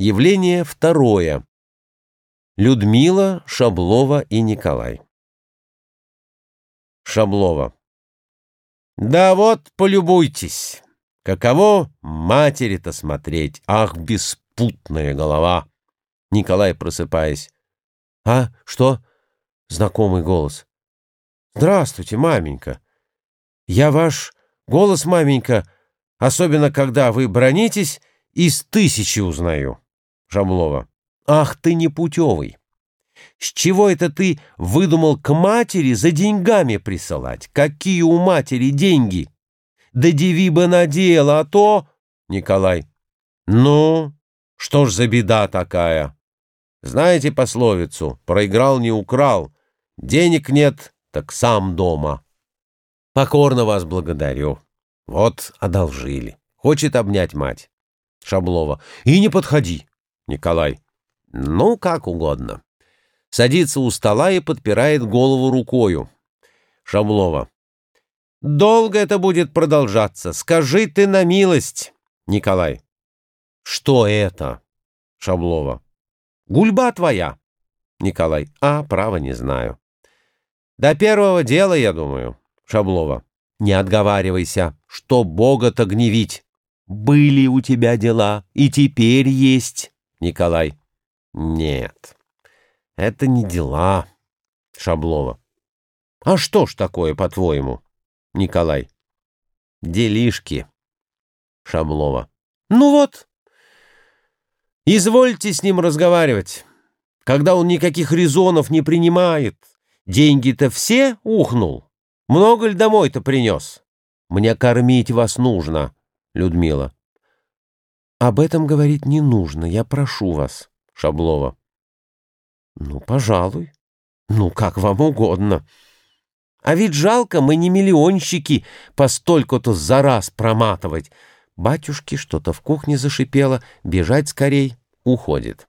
Явление второе. Людмила, Шаблова и Николай. Шаблова. Да вот, полюбуйтесь. Каково матери-то смотреть? Ах, беспутная голова! Николай, просыпаясь. А, что? Знакомый голос. Здравствуйте, маменька. Я ваш голос, маменька, особенно когда вы бронитесь, из тысячи узнаю. Шаблова. «Ах ты непутевый! С чего это ты выдумал к матери за деньгами присылать? Какие у матери деньги? Да деви бы надела, а то...» Николай. «Ну, что ж за беда такая? Знаете пословицу «проиграл, не украл», денег нет, так сам дома». Покорно вас благодарю. Вот одолжили. Хочет обнять мать. Шаблова. И не подходи. Николай. Ну, как угодно. Садится у стола и подпирает голову рукою. Шаблова. Долго это будет продолжаться. Скажи ты на милость. Николай. Что это? Шаблова. Гульба твоя. Николай. А, право не знаю. До первого дела, я думаю. Шаблова. Не отговаривайся, что Бога-то гневить. Были у тебя дела, и теперь есть. Николай. Нет, это не дела. Шаблова. А что ж такое, по-твоему? Николай. Делишки. Шаблова. Ну вот. Извольте с ним разговаривать. Когда он никаких резонов не принимает, деньги-то все ухнул. Много ли домой-то принес? Мне кормить вас нужно, Людмила. Об этом говорить не нужно, я прошу вас. Шаблова. Ну, пожалуй. Ну, как вам угодно. А ведь жалко, мы не миллионщики постольку-то за раз проматывать. Батюшки что-то в кухне зашипело, бежать скорей, уходит.